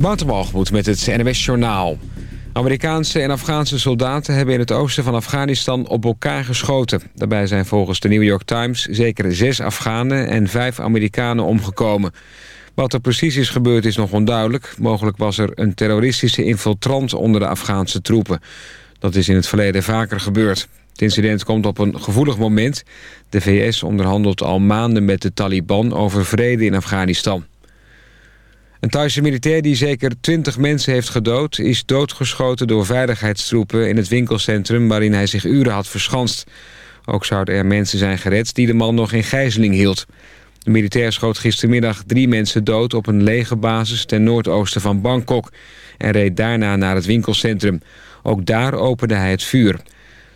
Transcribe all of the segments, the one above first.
Waterbalgemoed met het NWS Journaal. Amerikaanse en Afghaanse soldaten hebben in het oosten van Afghanistan op elkaar geschoten. Daarbij zijn volgens de New York Times zeker zes Afghanen en vijf Amerikanen omgekomen. Wat er precies is gebeurd is nog onduidelijk. Mogelijk was er een terroristische infiltrant onder de Afghaanse troepen. Dat is in het verleden vaker gebeurd. Het incident komt op een gevoelig moment. De VS onderhandelt al maanden met de Taliban over vrede in Afghanistan. Een Thaise militair die zeker 20 mensen heeft gedood... is doodgeschoten door veiligheidstroepen in het winkelcentrum... waarin hij zich uren had verschanst. Ook zouden er mensen zijn gered die de man nog in gijzeling hield. De militair schoot gistermiddag drie mensen dood op een legerbasis... ten noordoosten van Bangkok en reed daarna naar het winkelcentrum. Ook daar opende hij het vuur.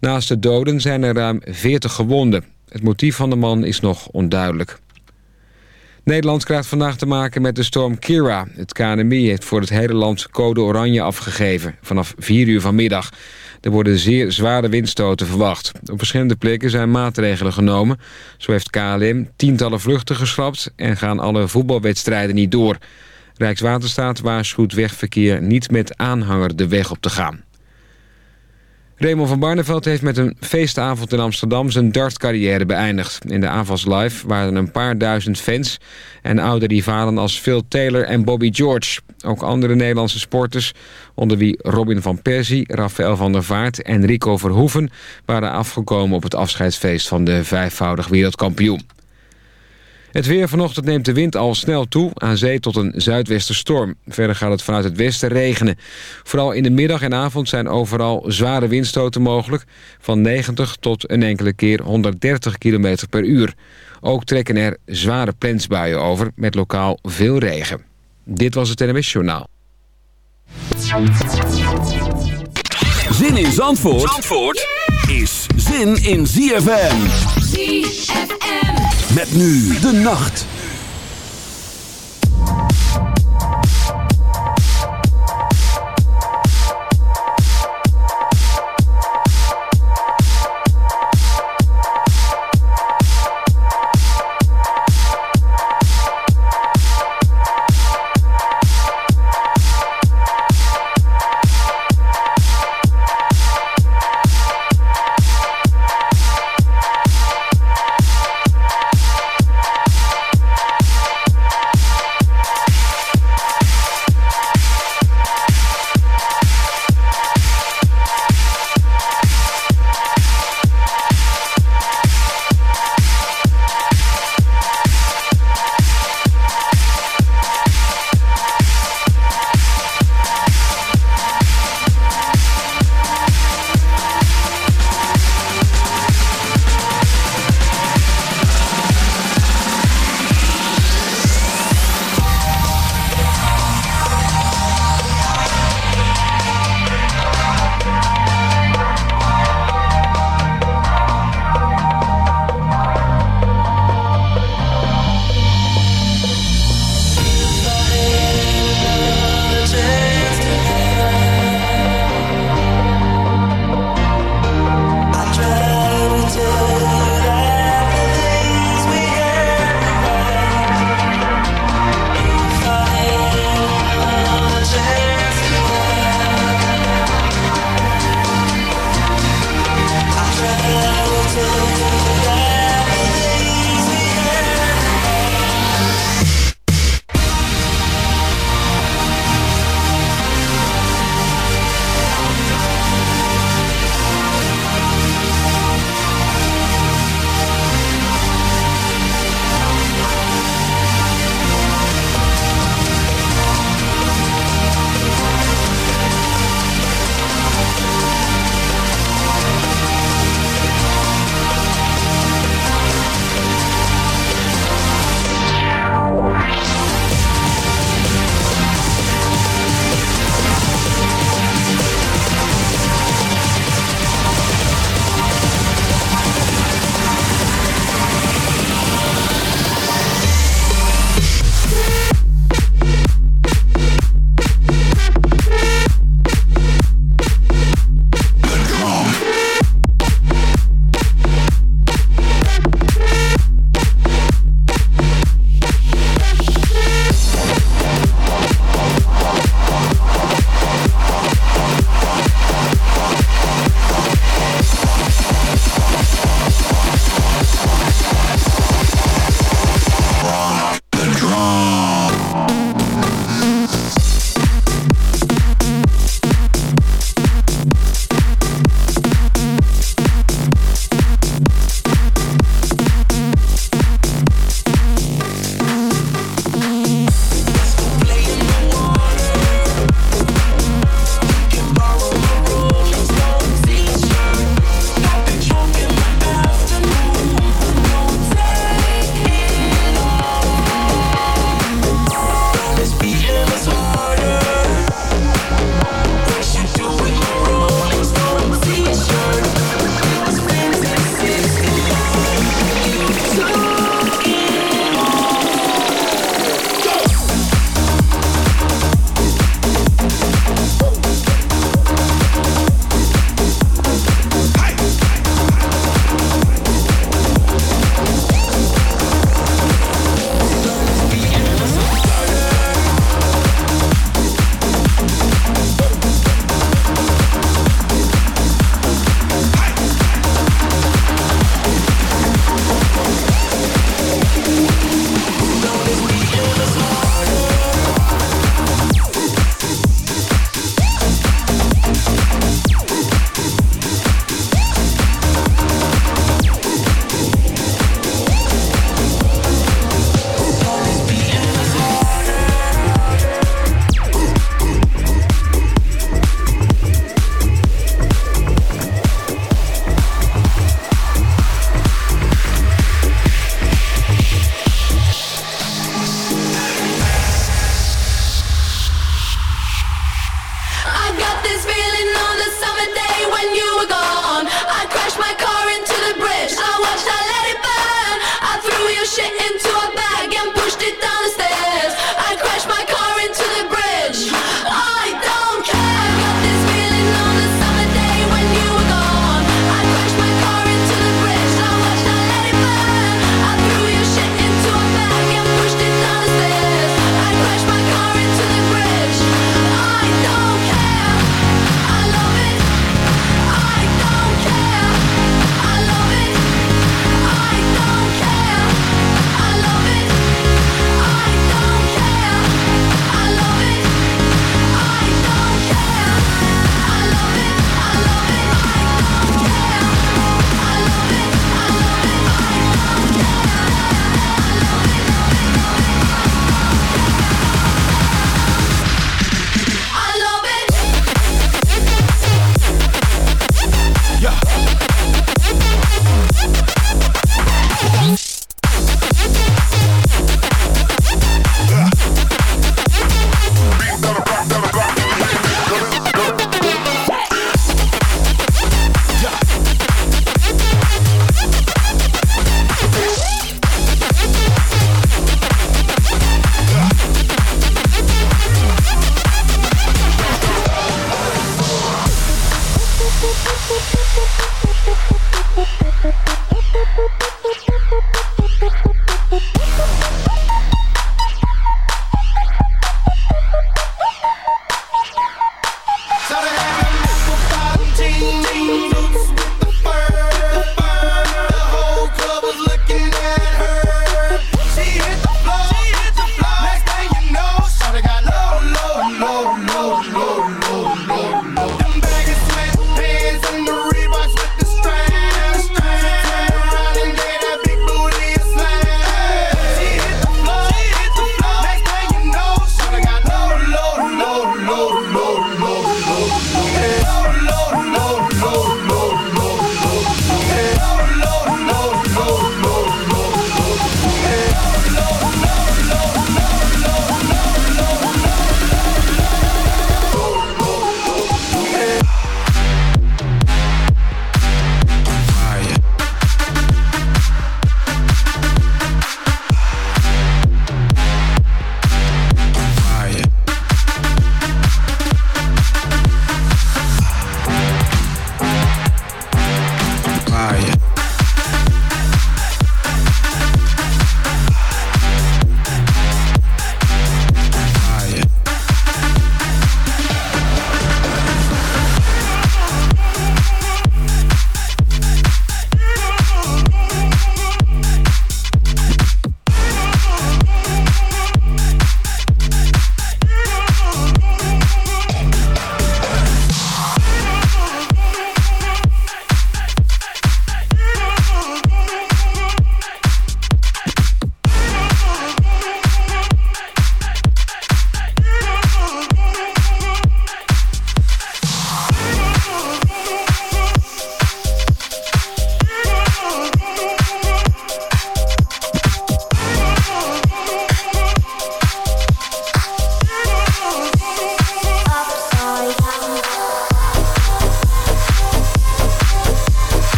Naast de doden zijn er ruim 40 gewonden. Het motief van de man is nog onduidelijk. Nederland krijgt vandaag te maken met de storm Kira. Het KNMI heeft voor het hele land code oranje afgegeven... vanaf 4 uur vanmiddag. Er worden zeer zware windstoten verwacht. Op verschillende plekken zijn maatregelen genomen. Zo heeft KLM tientallen vluchten geschrapt... en gaan alle voetbalwedstrijden niet door. Rijkswaterstaat waarschuwt wegverkeer niet met aanhanger de weg op te gaan. Raymond van Barneveld heeft met een feestavond in Amsterdam zijn dartcarrière beëindigd. In de AVAS Live waren een paar duizend fans en oude rivalen als Phil Taylor en Bobby George. Ook andere Nederlandse sporters, onder wie Robin van Persie, Rafael van der Vaart en Rico Verhoeven... waren afgekomen op het afscheidsfeest van de vijfvoudig wereldkampioen. Het weer vanochtend neemt de wind al snel toe, aan zee tot een zuidwesterstorm. Verder gaat het vanuit het westen regenen. Vooral in de middag en avond zijn overal zware windstoten mogelijk... van 90 tot een enkele keer 130 km per uur. Ook trekken er zware plensbuien over, met lokaal veel regen. Dit was het NMS Journaal. Zin in Zandvoort, Zandvoort is zin in ZFM. ZFM. Met nu de nacht.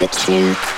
The truth.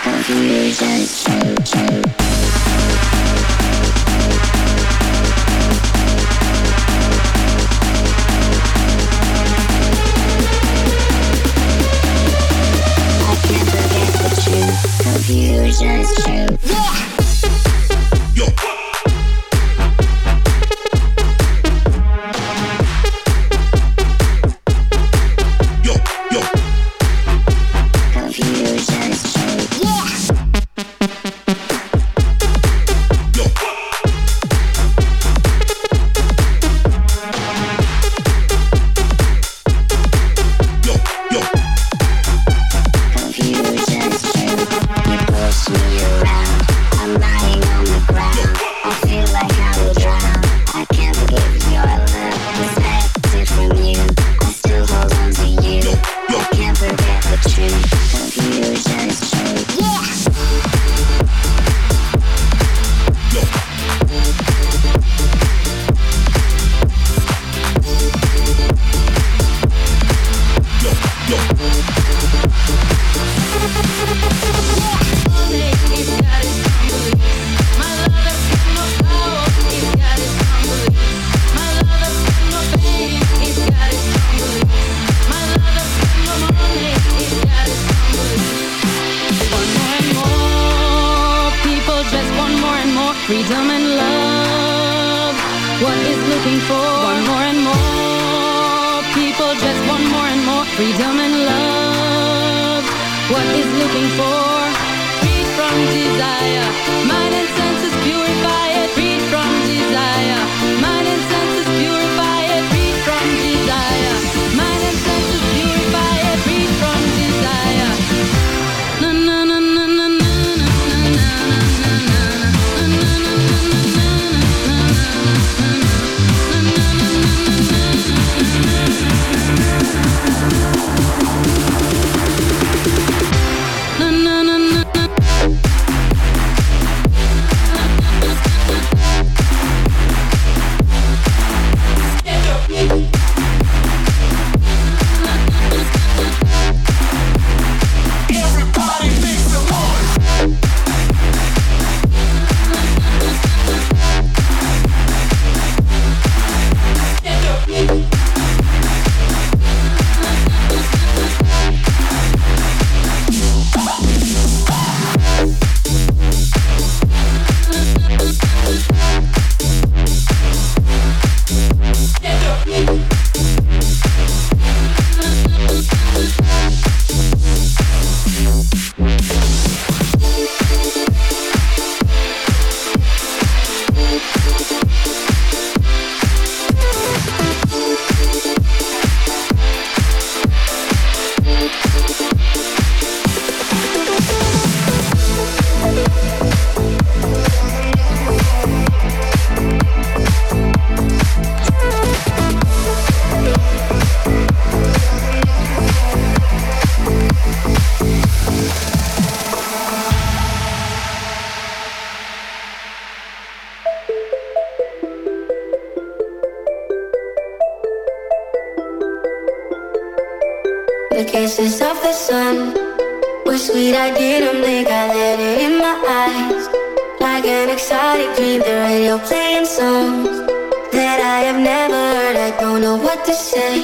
say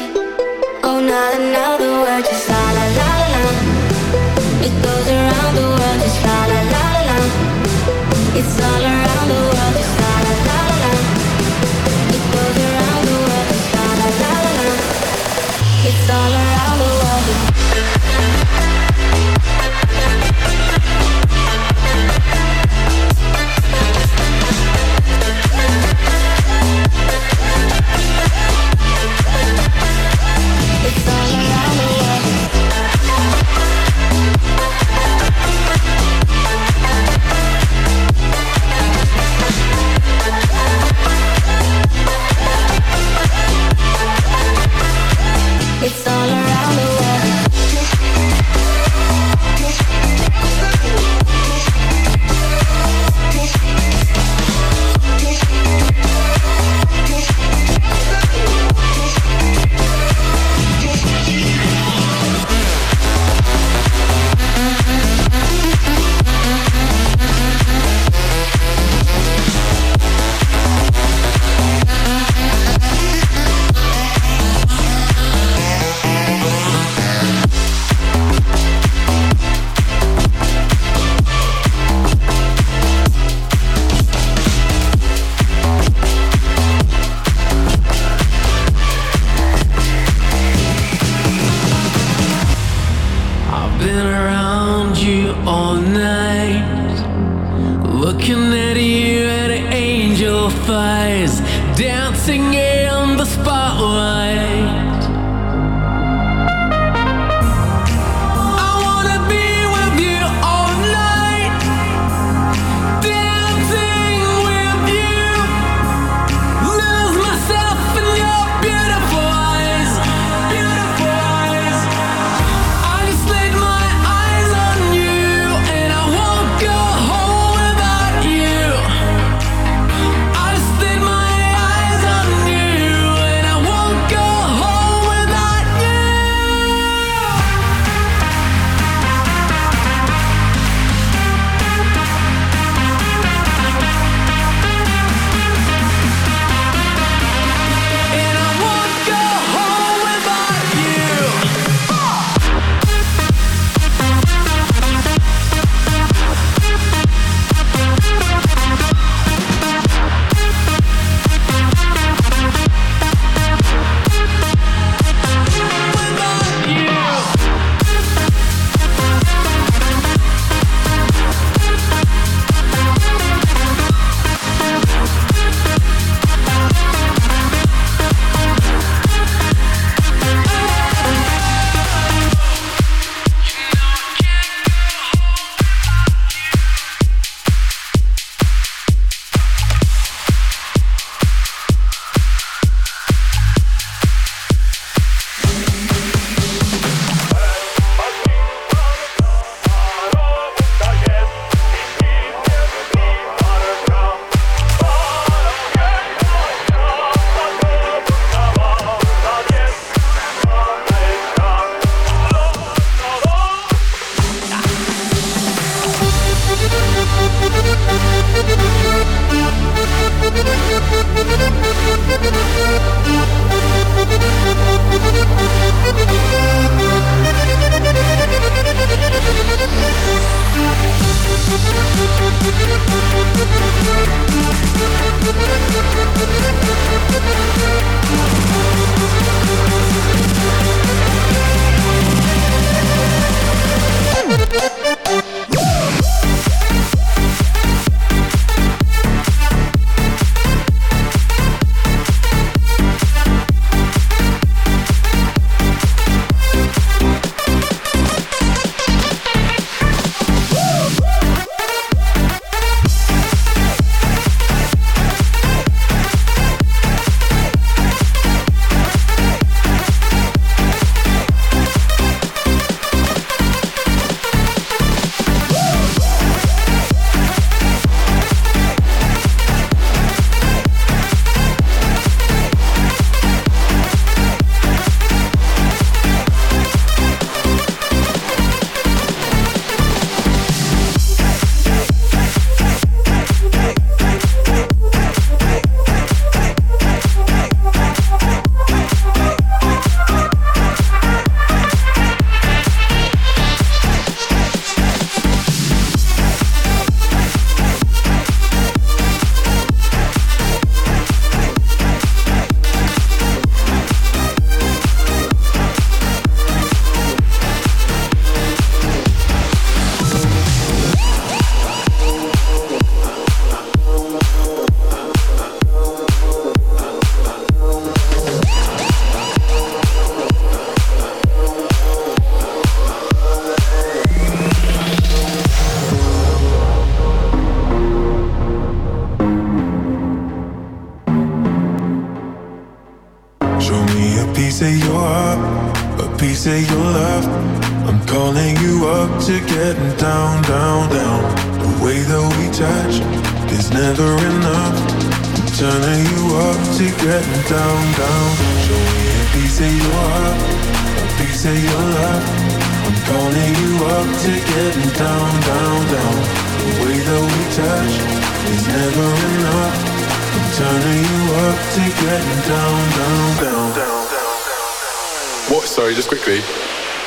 What? Sorry, just quickly.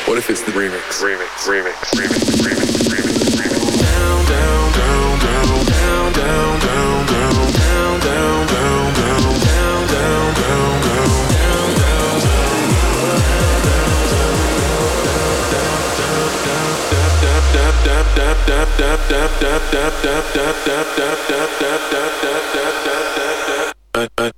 What if it's the remix? Remix, remix, remix, remix, remix, remix. Down, down, down, down, down, down, down, down, down, down, down, down, down, down, down, down. Uh, uh.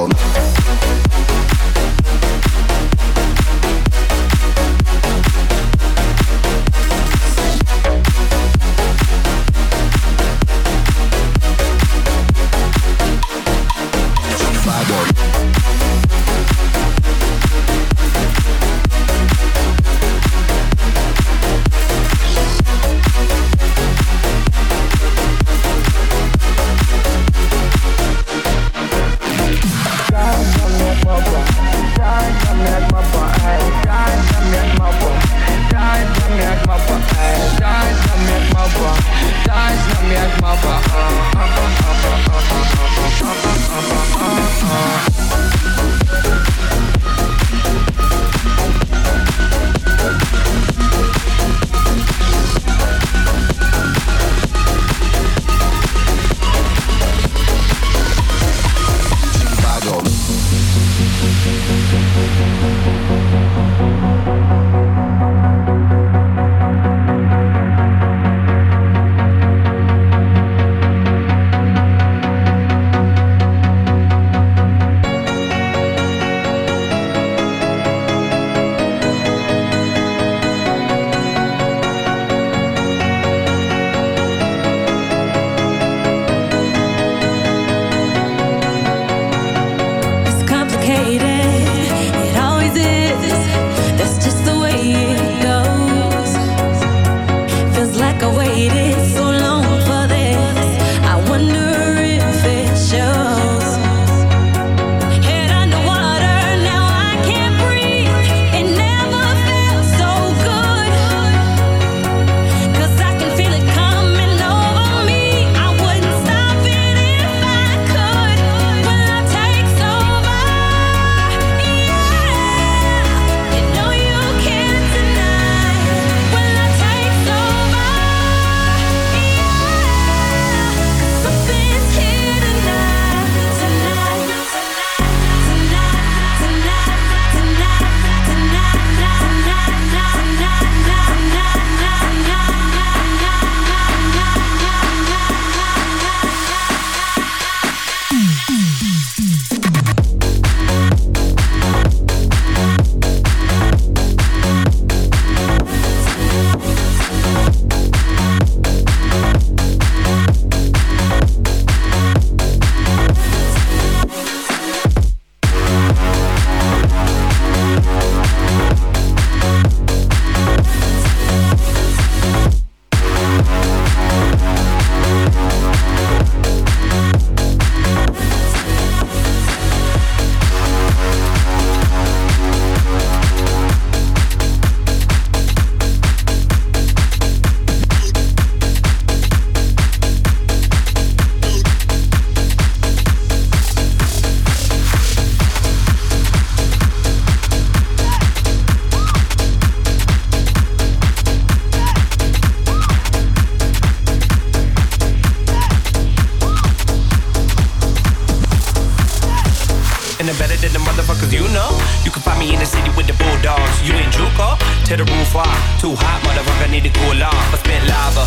Zone. Tear the roof off. Too hot, motherfucker, need to cool off. I spit lava.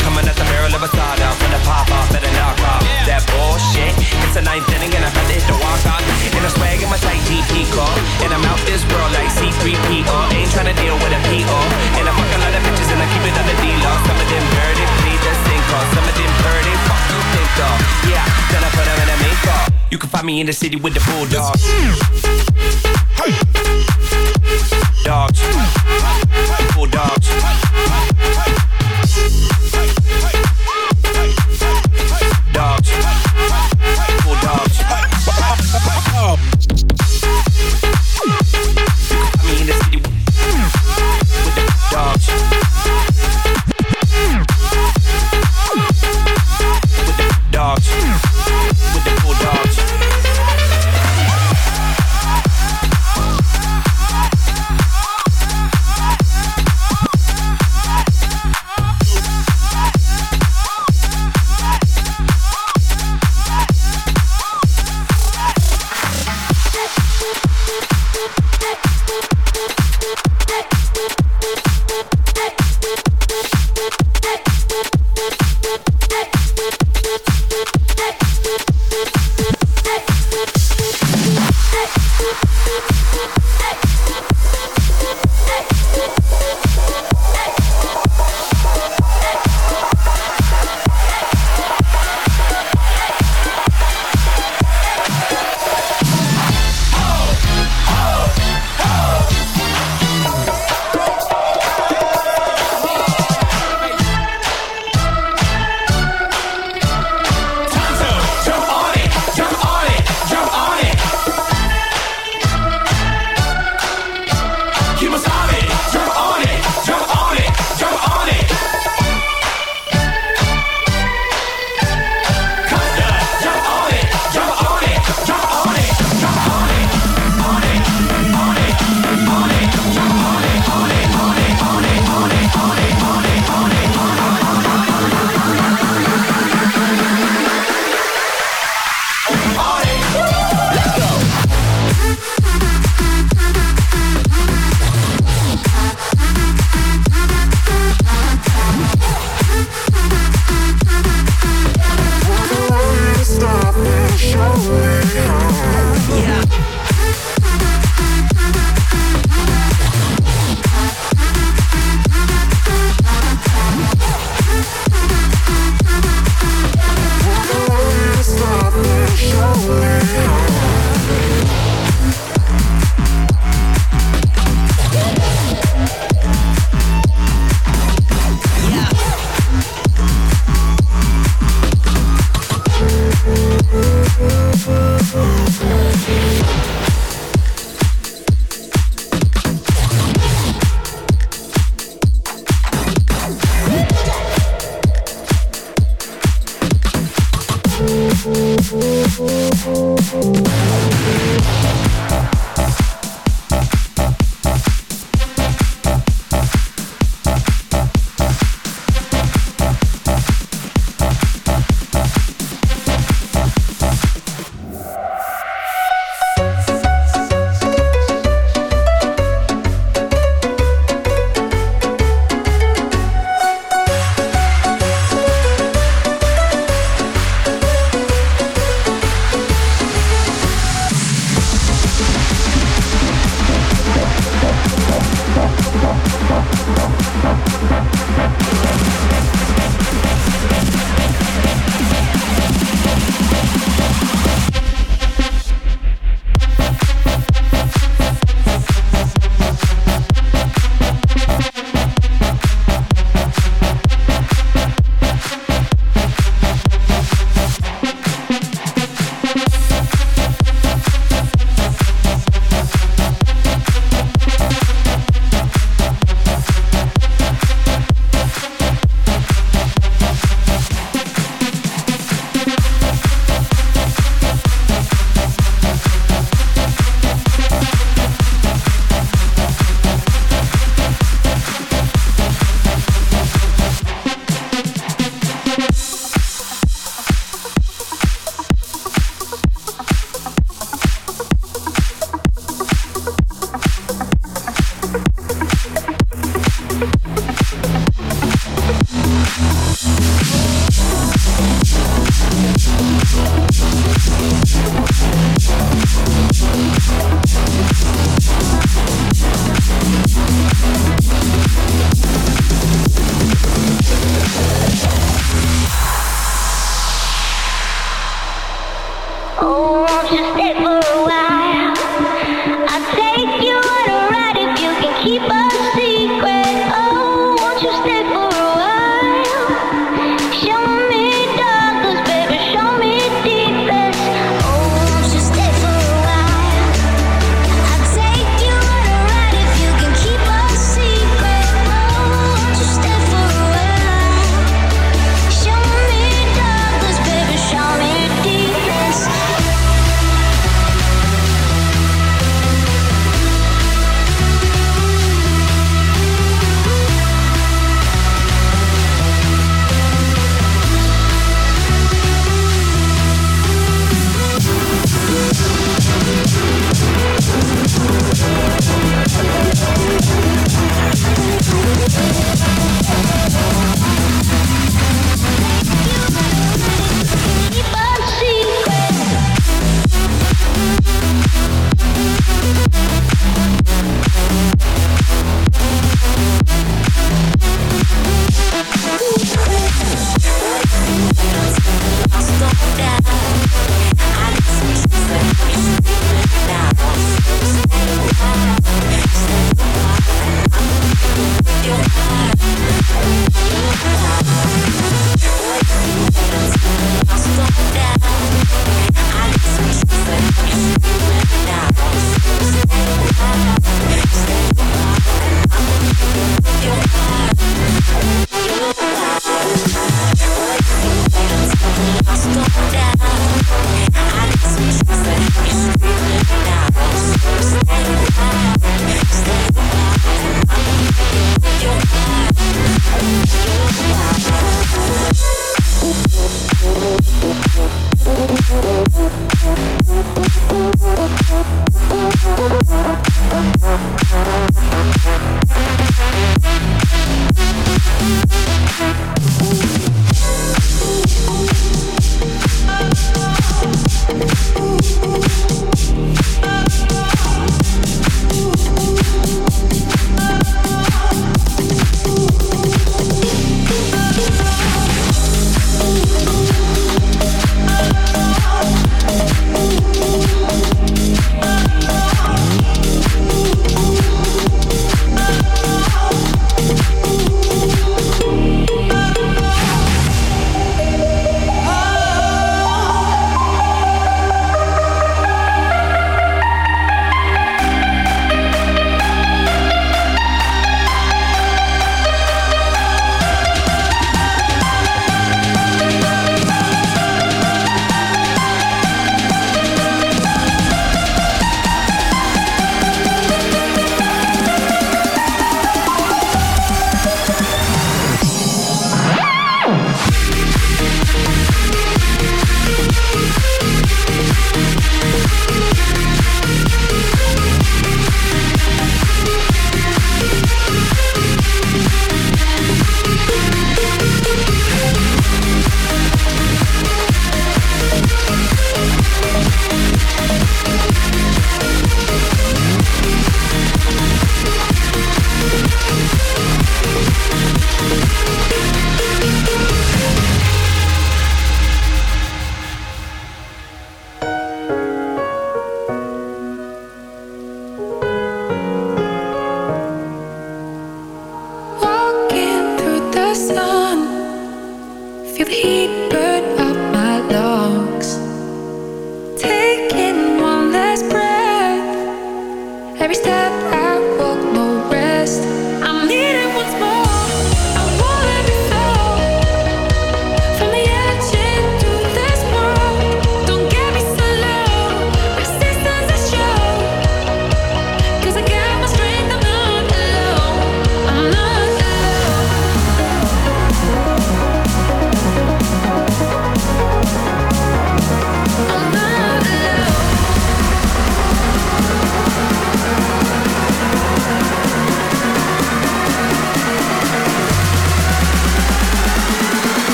Coming at the barrel of a soda. From the pop off, better knock off. That bullshit. It's a ninth inning and I'm about to hit the walk off. And I swag in my tight GP car. And I'm out this world like C3PO. Ain't trying to deal with a PO. And I fuck a lot of bitches and I keep it on the D-Law. Some of them dirty, please just cause some of them fuck you think. Yeah, then I put them in a makeup. You can find me in the city with the bulldogs. Hey. Dogs. Bulldogs. Dogs.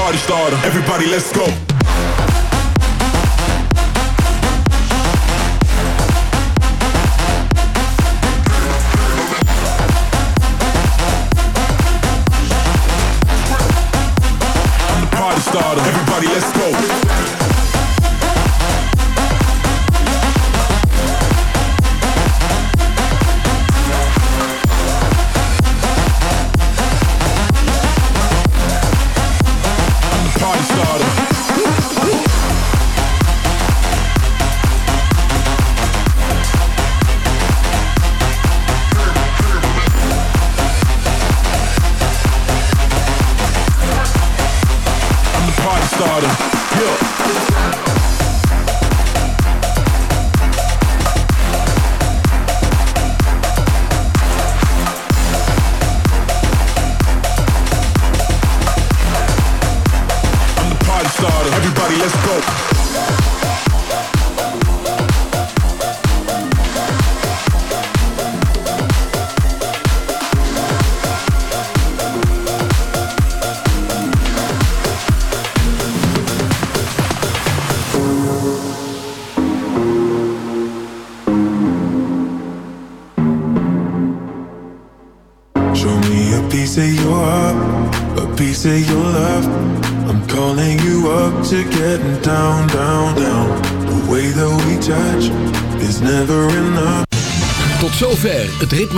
Party. Starter. Everybody, let's go.